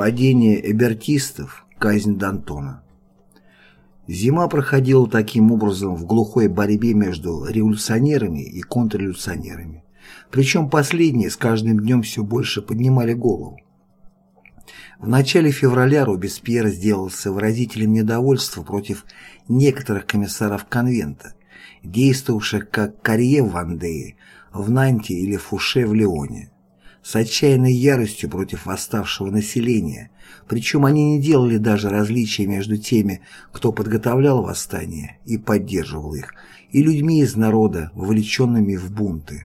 Падение эбертистов, казнь Д'Антона. Зима проходила таким образом в глухой борьбе между революционерами и контрреволюционерами. Причем последние с каждым днем все больше поднимали голову. В начале февраля Робеспьер сделался выразителем недовольства против некоторых комиссаров конвента, действовавших как Карье в Вандее, в Нанте или Фуше в Лионе с отчаянной яростью против восставшего населения, причем они не делали даже различия между теми, кто подготовлял восстание и поддерживал их, и людьми из народа, вовлеченными в бунты.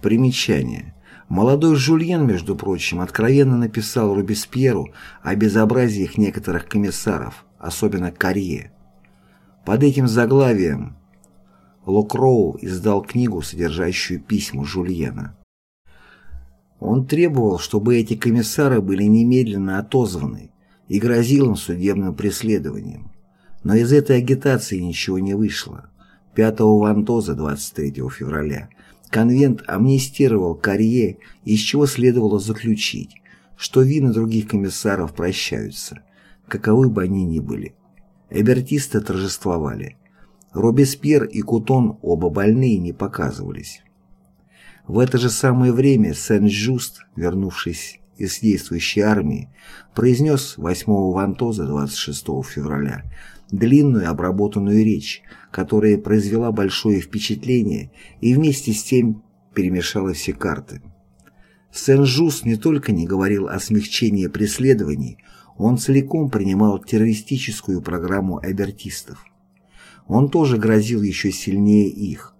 Примечание. Молодой Жульен, между прочим, откровенно написал Робеспьеру о безобразиях некоторых комиссаров, особенно Карье. Под этим заглавием Локроу издал книгу, содержащую письма Жульена. Он требовал, чтобы эти комиссары были немедленно отозваны и грозил им судебным преследованием. Но из этой агитации ничего не вышло. 5 Вантоза 23 февраля конвент амнистировал Карье, из чего следовало заключить, что вины других комиссаров прощаются, каковы бы они ни были. Эбертисты торжествовали. Робеспьер и Кутон оба больные не показывались. В это же самое время Сен-Жуст, вернувшись из действующей армии, произнес 8 Вантоза 26 февраля длинную обработанную речь, которая произвела большое впечатление и вместе с тем перемешала все карты. Сен-Жуст не только не говорил о смягчении преследований, он целиком принимал террористическую программу абертистов. Он тоже грозил еще сильнее их.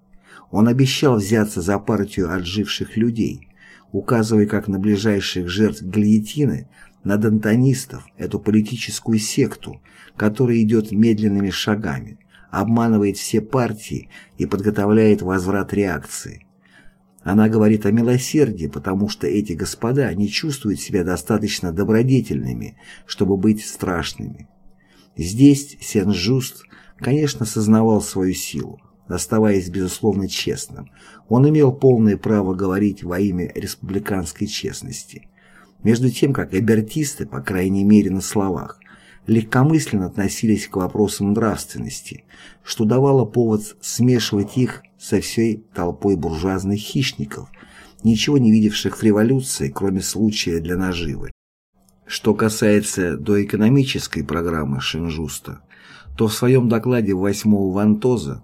Он обещал взяться за партию отживших людей, указывая как на ближайших жертв гильотины, на дантонистов, эту политическую секту, которая идет медленными шагами, обманывает все партии и подготовляет возврат реакции. Она говорит о милосердии, потому что эти господа не чувствуют себя достаточно добродетельными, чтобы быть страшными. Здесь Сен-Жуст, конечно, сознавал свою силу оставаясь безусловно честным, он имел полное право говорить во имя республиканской честности. Между тем, как эбертисты, по крайней мере на словах, легкомысленно относились к вопросам нравственности, что давало повод смешивать их со всей толпой буржуазных хищников, ничего не видевших в революции, кроме случая для наживы. Что касается доэкономической программы Шинжуста, то в своем докладе 8 Вантоза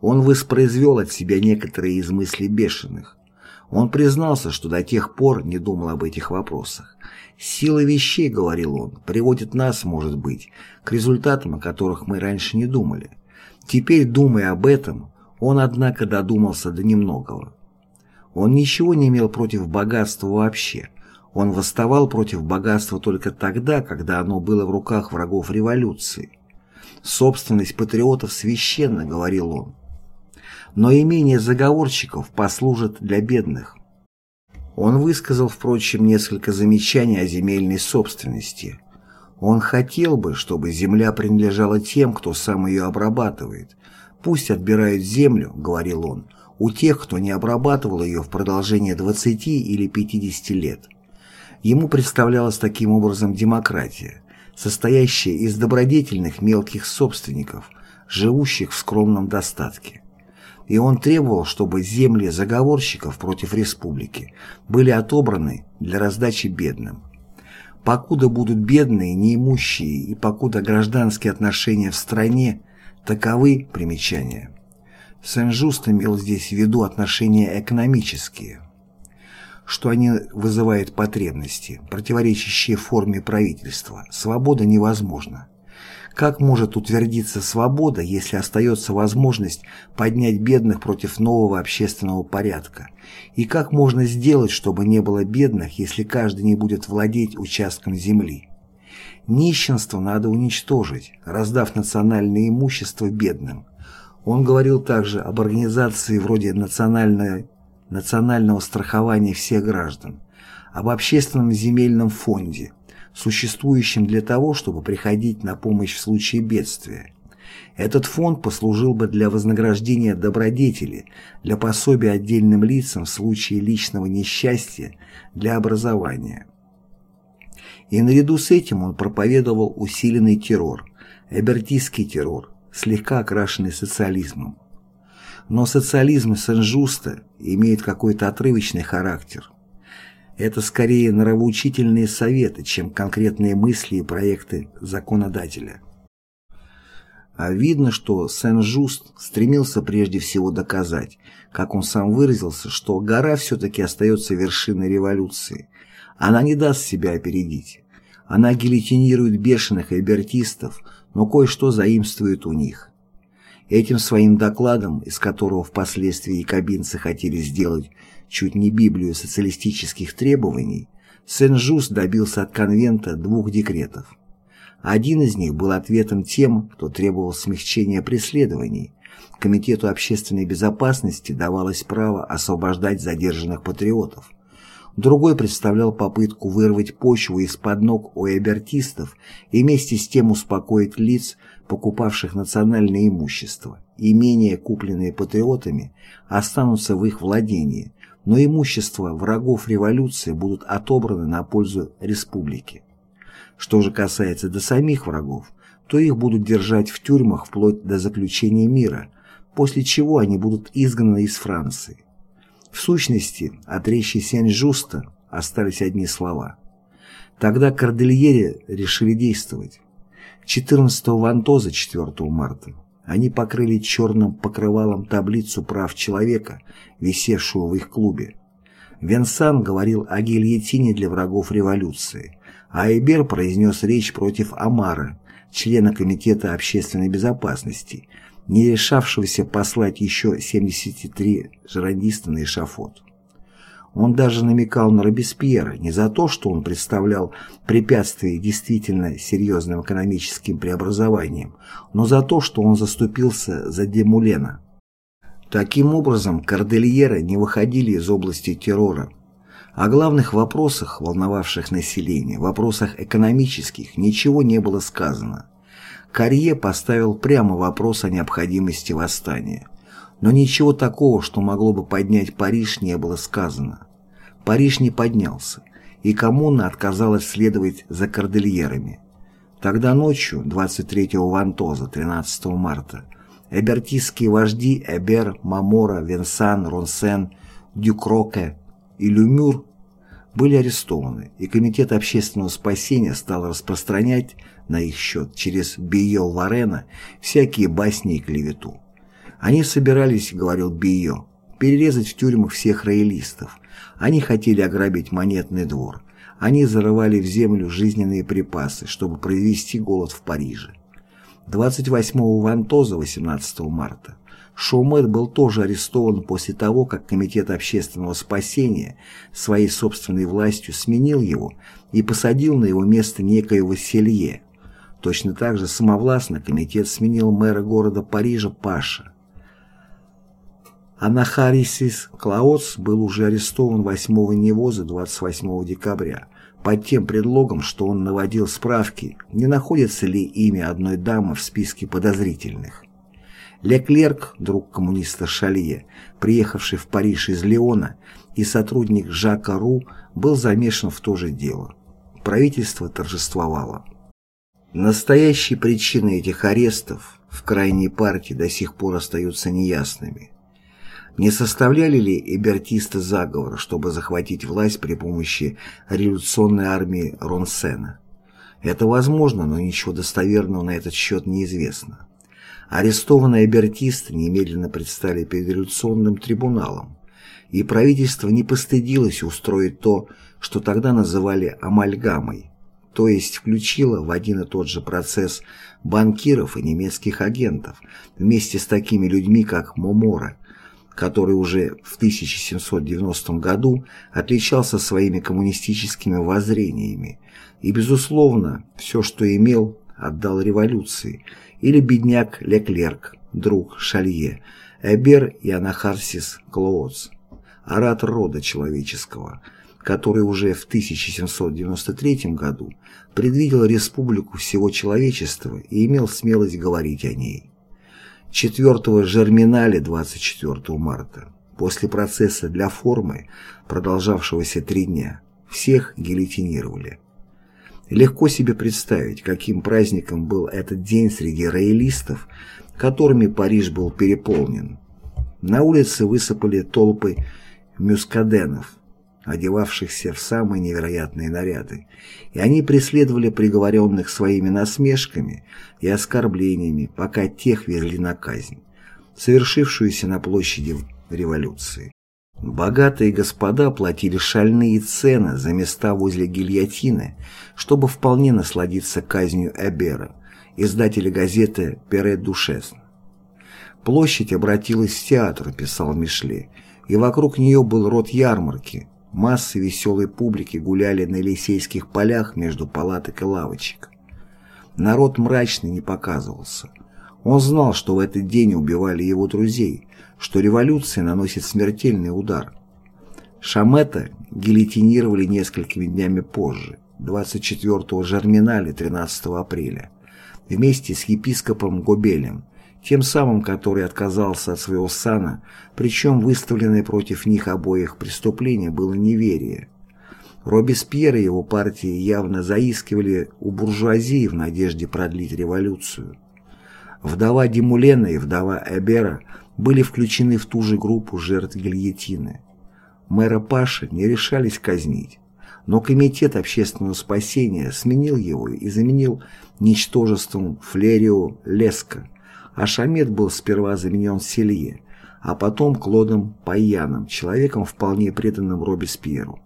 он воспроизвел от себя некоторые из мыслей бешеных. Он признался, что до тех пор не думал об этих вопросах. «Сила вещей, — говорил он, — приводит нас, может быть, к результатам, о которых мы раньше не думали. Теперь, думая об этом, он, однако, додумался до немногого. Он ничего не имел против богатства вообще. Он восставал против богатства только тогда, когда оно было в руках врагов революции. Собственность патриотов священна, говорил он. Но имение заговорщиков послужит для бедных. Он высказал, впрочем, несколько замечаний о земельной собственности. Он хотел бы, чтобы земля принадлежала тем, кто сам ее обрабатывает. Пусть отбирают землю, говорил он, у тех, кто не обрабатывал ее в продолжение 20 или 50 лет. Ему представлялась таким образом демократия состоящая из добродетельных мелких собственников, живущих в скромном достатке. И он требовал, чтобы земли заговорщиков против республики были отобраны для раздачи бедным. Покуда будут бедные, неимущие и покуда гражданские отношения в стране таковы примечания. Сен-Жуст имел здесь в виду отношения экономические, что они вызывают потребности, противоречащие форме правительства. Свобода невозможна. Как может утвердиться свобода, если остается возможность поднять бедных против нового общественного порядка? И как можно сделать, чтобы не было бедных, если каждый не будет владеть участком земли? Нищенство надо уничтожить, раздав национальное имущество бедным. Он говорил также об организации вроде национальной национального страхования всех граждан, об общественном земельном фонде, существующем для того, чтобы приходить на помощь в случае бедствия. Этот фонд послужил бы для вознаграждения добродетели, для пособия отдельным лицам в случае личного несчастья, для образования. И наряду с этим он проповедовал усиленный террор, эбертистский террор, слегка окрашенный социализмом. Но социализм Сен-Жуста имеет какой-то отрывочный характер. Это скорее нравоучительные советы, чем конкретные мысли и проекты законодателя. А видно, что Сен-Жуст стремился прежде всего доказать, как он сам выразился, что гора все-таки остается вершиной революции. Она не даст себя опередить. Она гильотинирует бешеных эбертистов, но кое-что заимствует у них. Этим своим докладом, из которого впоследствии якобинцы хотели сделать чуть не Библию социалистических требований, Сен-Жуст добился от конвента двух декретов. Один из них был ответом тем, кто требовал смягчения преследований. Комитету общественной безопасности давалось право освобождать задержанных патриотов. Другой представлял попытку вырвать почву из-под ног у эбертистов и вместе с тем успокоить лиц, покупавших национальное имущество. Имения, купленные патриотами, останутся в их владении, но имущество врагов революции будут отобраны на пользу республики. Что же касается до самих врагов, то их будут держать в тюрьмах вплоть до заключения мира, после чего они будут изгнаны из Франции. В сущности, от речи Сен-Жуста остались одни слова. Тогда Кордельере решили действовать. 14 Вантоза 4 марта они покрыли черным покрывалом таблицу прав человека, висевшую в их клубе. Венсан говорил о гильотине для врагов революции, а Эйбер произнес речь против Амара, члена Комитета общественной безопасности, не решавшегося послать еще 73 жерандиста на эшафот. Он даже намекал на Робеспьера не за то, что он представлял препятствие действительно серьезным экономическим преобразованиям, но за то, что он заступился за Демулена. Таким образом, кордельеры не выходили из области террора. О главных вопросах, волновавших население, вопросах экономических, ничего не было сказано. Карье поставил прямо вопрос о необходимости восстания. Но ничего такого, что могло бы поднять Париж, не было сказано. Париж не поднялся, и коммуна отказалась следовать за кордильерами. Тогда ночью, 23-го Вантоза, 13 марта, эбертистские вожди Эбер, Мамора, Венсан, Ронсен, Дюкроке и Люмюр были арестованы, и Комитет общественного спасения стал распространять на их счет через Био Варена всякие басни и клевету. Они собирались, говорил Био, перерезать в тюрьмах всех роялистов. Они хотели ограбить монетный двор. Они зарывали в землю жизненные припасы, чтобы провести голод в Париже. 28-го Вантоза 18 марта Шоумет был тоже арестован после того, как Комитет общественного спасения своей собственной властью сменил его и посадил на его место некоего Селье. Точно так же самовластно комитет сменил мэра города Парижа Паша. Анахарисис Клаоц был уже арестован 8 Невоза 28 декабря под тем предлогом, что он наводил справки, не находится ли имя одной дамы в списке подозрительных. Леклерк, друг коммуниста Шалье, приехавший в Париж из Леона, и сотрудник Жака Ру, был замешан в то же дело. Правительство торжествовало. Настоящие причины этих арестов в крайней партии до сих пор остаются неясными. Не составляли ли эбертисты заговор, чтобы захватить власть при помощи революционной армии Ронсена? Это возможно, но ничего достоверного на этот счет неизвестно. Арестованные абертисты немедленно предстали перед революционным трибуналом, и правительство не постыдилось устроить то, что тогда называли амальгамой, то есть включило в один и тот же процесс банкиров и немецких агентов вместе с такими людьми, как Момора, который уже в 1790 году отличался своими коммунистическими воззрениями. И, безусловно, все, что имел, отдал революции – или бедняк Леклерк, друг Шалье, Эбер и Анахарсис Клоуц, оратор рода человеческого, который уже в 1793 году предвидел республику всего человечества и имел смелость говорить о ней. 4 Жерминале 24 марта, после процесса для формы, продолжавшегося три дня, всех гильотинировали. Легко себе представить, каким праздником был этот день среди роялистов, которыми Париж был переполнен. На улице высыпали толпы мюскаденов, одевавшихся в самые невероятные наряды, и они преследовали приговоренных своими насмешками и оскорблениями, пока тех везли на казнь, совершившуюся на площади революции. Богатые господа платили шальные цены за места возле гильотины, чтобы вполне насладиться казнью Эбера, издателя газеты «Пере Душесн». Площадь обратилась в театр, писал Мишле, и вокруг нее был род ярмарки. Массы веселой публики гуляли на Елисейских полях между палаток и лавочек. Народ мрачный не показывался. Он знал, что в этот день убивали его друзей, что революция наносит смертельный удар. Шамета гильотинировали несколькими днями позже, 24-го Жерминале 13 апреля, вместе с епископом Гобелем, тем самым, который отказался от своего сана, причем выставленное против них обоих преступление было неверие. Робеспьер и его партии явно заискивали у буржуазии в надежде продлить революцию. Вдова Димулена и вдова Эбера были включены в ту же группу жертв гильотины. Мэра Паша не решались казнить, но Комитет общественного спасения сменил его и заменил ничтожеством Флерио Леско, а Шамет был сперва заменен Селье, а потом Клодом Паяном, человеком вполне преданным Робеспьеру.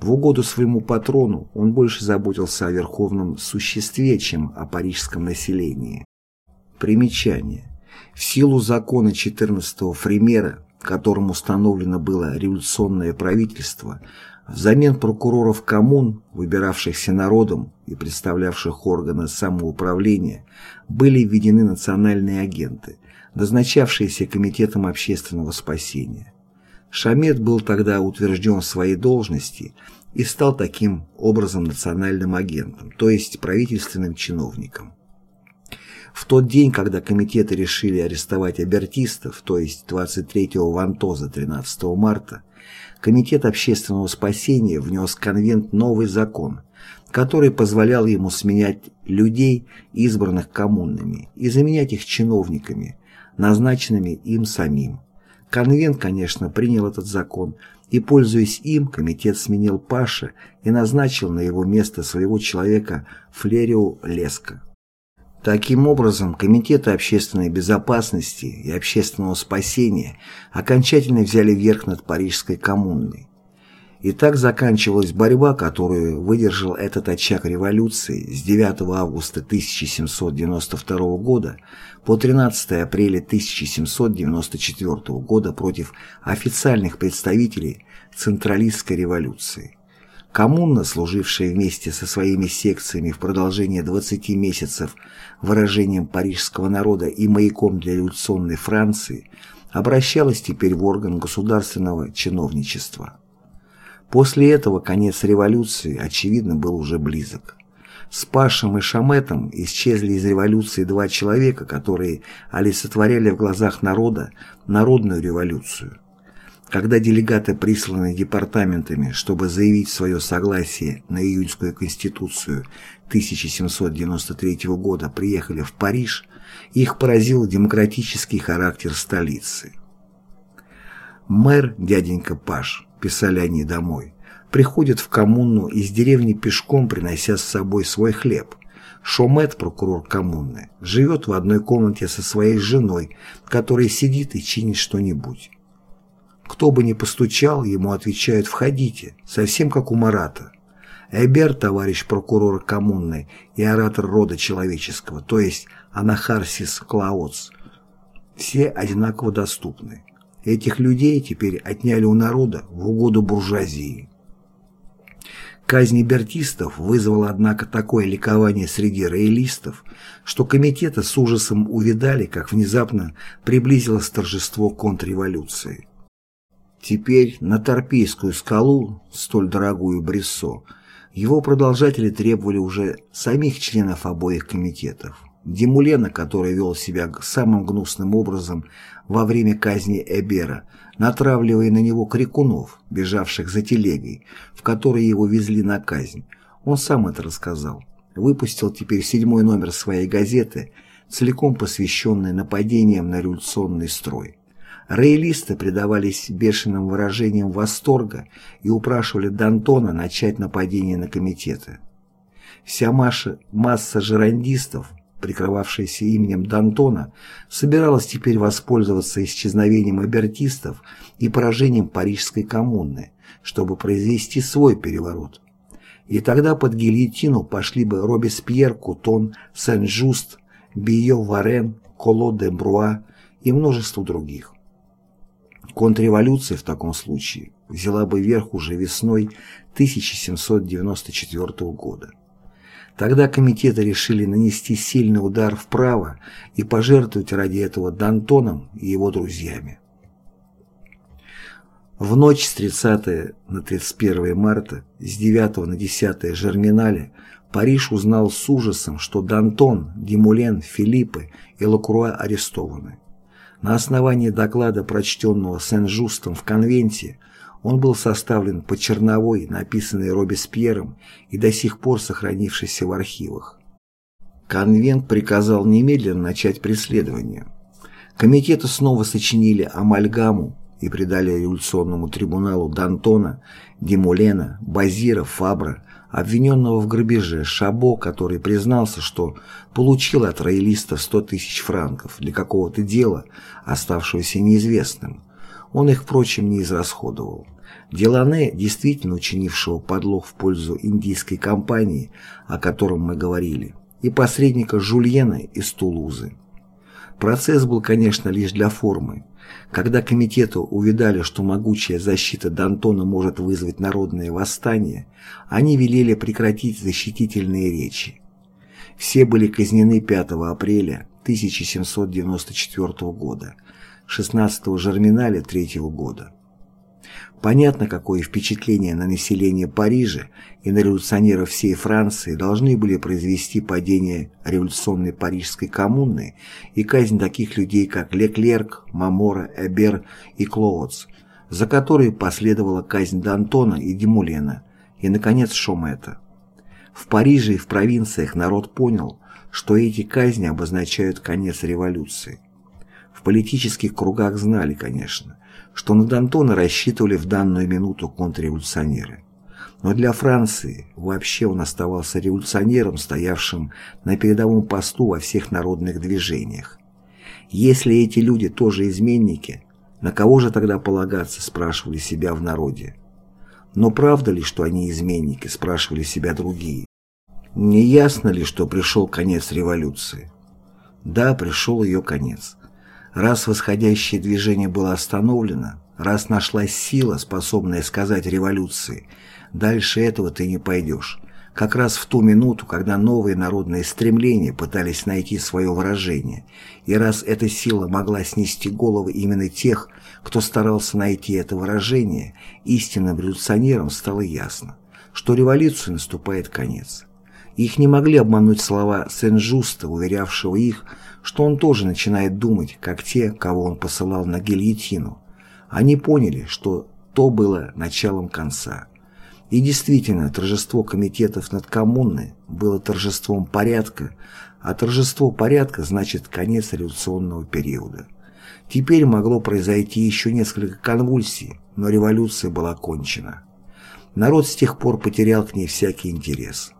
В угоду своему патрону он больше заботился о верховном существе, чем о парижском населении. Примечание. В силу закона 14-го Фримера, которым установлено было революционное правительство, взамен прокуроров коммун, выбиравшихся народом и представлявших органы самоуправления, были введены национальные агенты, назначавшиеся Комитетом общественного спасения. Шамет был тогда утвержден в своей должности и стал таким образом национальным агентом, то есть правительственным чиновником. В тот день, когда комитеты решили арестовать абертистов, то есть 23-го Вантоза 13 марта, Комитет общественного спасения внес конвент новый закон, который позволял ему сменять людей, избранных коммунами, и заменять их чиновниками, назначенными им самим. Конвент, конечно, принял этот закон, и, пользуясь им, комитет сменил Паша и назначил на его место своего человека Флерио Леска. Таким образом, Комитеты общественной безопасности и общественного спасения окончательно взяли верх над Парижской коммуной. И так заканчивалась борьба, которую выдержал этот очаг революции с 9 августа 1792 года по 13 апреля 1794 года против официальных представителей централистской революции. Коммуна, служившая вместе со своими секциями в продолжение 20 месяцев выражением парижского народа и маяком для революционной Франции, обращалась теперь в орган государственного чиновничества. После этого конец революции, очевидно, был уже близок. С Пашем и Шаметом исчезли из революции два человека, которые олицетворяли в глазах народа народную революцию. Когда делегаты, присланные департаментами, чтобы заявить свое согласие на июньскую конституцию 1793 года, приехали в Париж, их поразил демократический характер столицы. «Мэр, дяденька Паш», – писали они домой, – приходит в коммуну из деревни пешком, принося с собой свой хлеб. Шомет, прокурор коммуны, живет в одной комнате со своей женой, которая сидит и чинит что-нибудь. Кто бы ни постучал, ему отвечают «Входите», совсем как у Марата. Эбер, товарищ прокурора коммуны и оратор рода человеческого, то есть Анахарсис Клаоц, все одинаково доступны. Этих людей теперь отняли у народа в угоду буржуазии. Казнь бертистов вызвала, однако, такое ликование среди роялистов, что комитеты с ужасом увидали, как внезапно приблизилось торжество контрреволюции. Теперь на Торпейскую скалу, столь дорогую Брессо, его продолжатели требовали уже самих членов обоих комитетов. Демулена, который вел себя самым гнусным образом во время казни Эбера, натравливая на него крикунов, бежавших за телегой, в которой его везли на казнь, Он сам это рассказал. Выпустил теперь седьмой номер своей газеты, целиком посвященный нападениям на революционный строй. Роялисты предавались бешеным выражениям восторга и упрашивали Д'Антона начать нападение на комитеты. Вся маша, масса жерандистов, прикрывавшаяся именем Д'Антона, собиралась теперь воспользоваться исчезновением абертистов и поражением Парижской коммуны, чтобы произвести свой переворот. И тогда под гильотину пошли бы Робеспьер, Кутон, Сен-Жуст, Био Варен, Коло де Бруа и множество других. Контрреволюция в таком случае взяла бы верх уже весной 1794 года. Тогда комитеты решили нанести сильный удар вправо и пожертвовать ради этого Д'Антоном и его друзьями. В ночь с 30 на 31 марта, с 9 на 10 Жерминале, Париж узнал с ужасом, что Д'Антон, Димулен, Филиппы и Лакруа арестованы. На основании доклада, прочтенного Сен-Жустом в конвенте, он был составлен по черновой, написанной Робеспьером и до сих пор сохранившейся в архивах. Конвент приказал немедленно начать преследование. Комитеты снова сочинили амальгаму и придали революционному трибуналу Д'Антона, Демулена, Базира, Фабра, обвиненного в грабеже Шабо, который признался, что получил от роялистов 100 тысяч франков для какого-то дела, оставшегося неизвестным. Он их, впрочем, не израсходовал. Делане, действительно учинившего подлог в пользу индийской компании, о котором мы говорили, и посредника Жульена из Тулузы. Процесс был, конечно, лишь для формы. Когда комитету увидали, что могучая защита Д'Антона может вызвать народное восстание, они велели прекратить защитительные речи. Все были казнены 5 апреля 1794 года, 16 Жерминаля 3 года. Понятно, какое впечатление на население Парижа и на революционеров всей Франции должны были произвести падение революционной парижской коммуны и казнь таких людей, как Леклерк, Мамора, Эбер и Клоотс, за которые последовала казнь Д'Антона и Демулена, и, наконец, Шомета. В Париже и в провинциях народ понял, что эти казни обозначают конец революции. В политических кругах знали, конечно, что на Д'Антона рассчитывали в данную минуту контрреволюционеры. Но для Франции вообще он оставался революционером, стоявшим на передовом посту во всех народных движениях. Если эти люди тоже изменники, на кого же тогда полагаться, спрашивали себя в народе. Но правда ли, что они изменники, спрашивали себя другие. Не ясно ли, что пришел конец революции? Да, пришел ее конец. Раз восходящее движение было остановлено, раз нашлась сила, способная сказать революции, дальше этого ты не пойдешь. Как раз в ту минуту, когда новые народные стремления пытались найти свое выражение, и раз эта сила могла снести головы именно тех, кто старался найти это выражение, истинным революционерам стало ясно, что революции наступает конец. Их не могли обмануть слова Сен-Жуста, уверявшего их, что он тоже начинает думать, как те, кого он посылал на гильотину. Они поняли, что то было началом конца. И действительно, торжество комитетов над коммуной было торжеством порядка, а торжество порядка значит конец революционного периода. Теперь могло произойти еще несколько конвульсий, но революция была кончена. Народ с тех пор потерял к ней всякий интерес.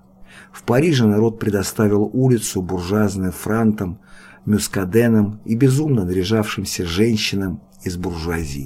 В Париже народ предоставил улицу буржуазным франтам, мюскаденам и безумно наряжавшимся женщинам из буржуазии.